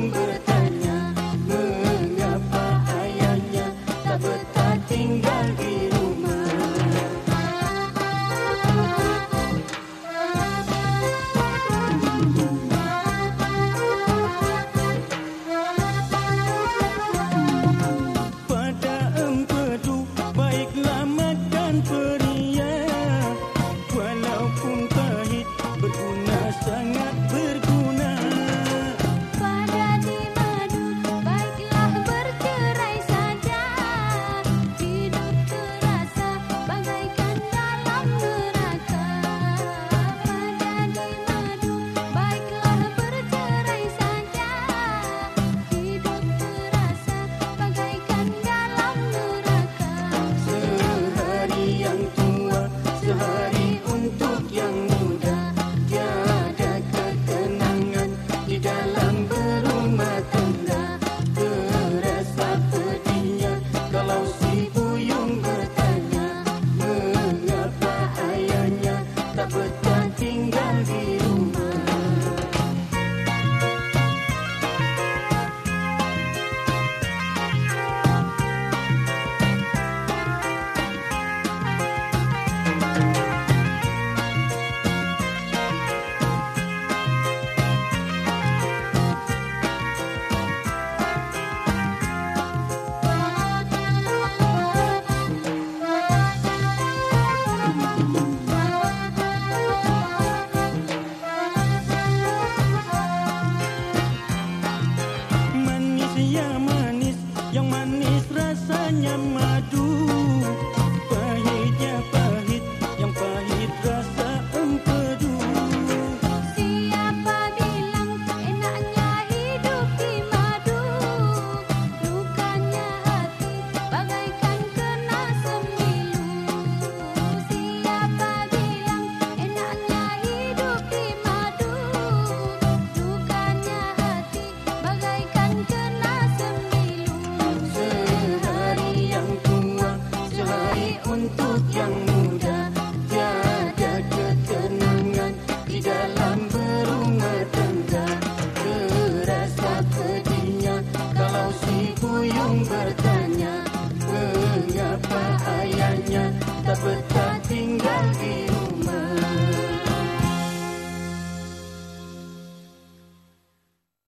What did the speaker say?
longer. Ooh. Bertanya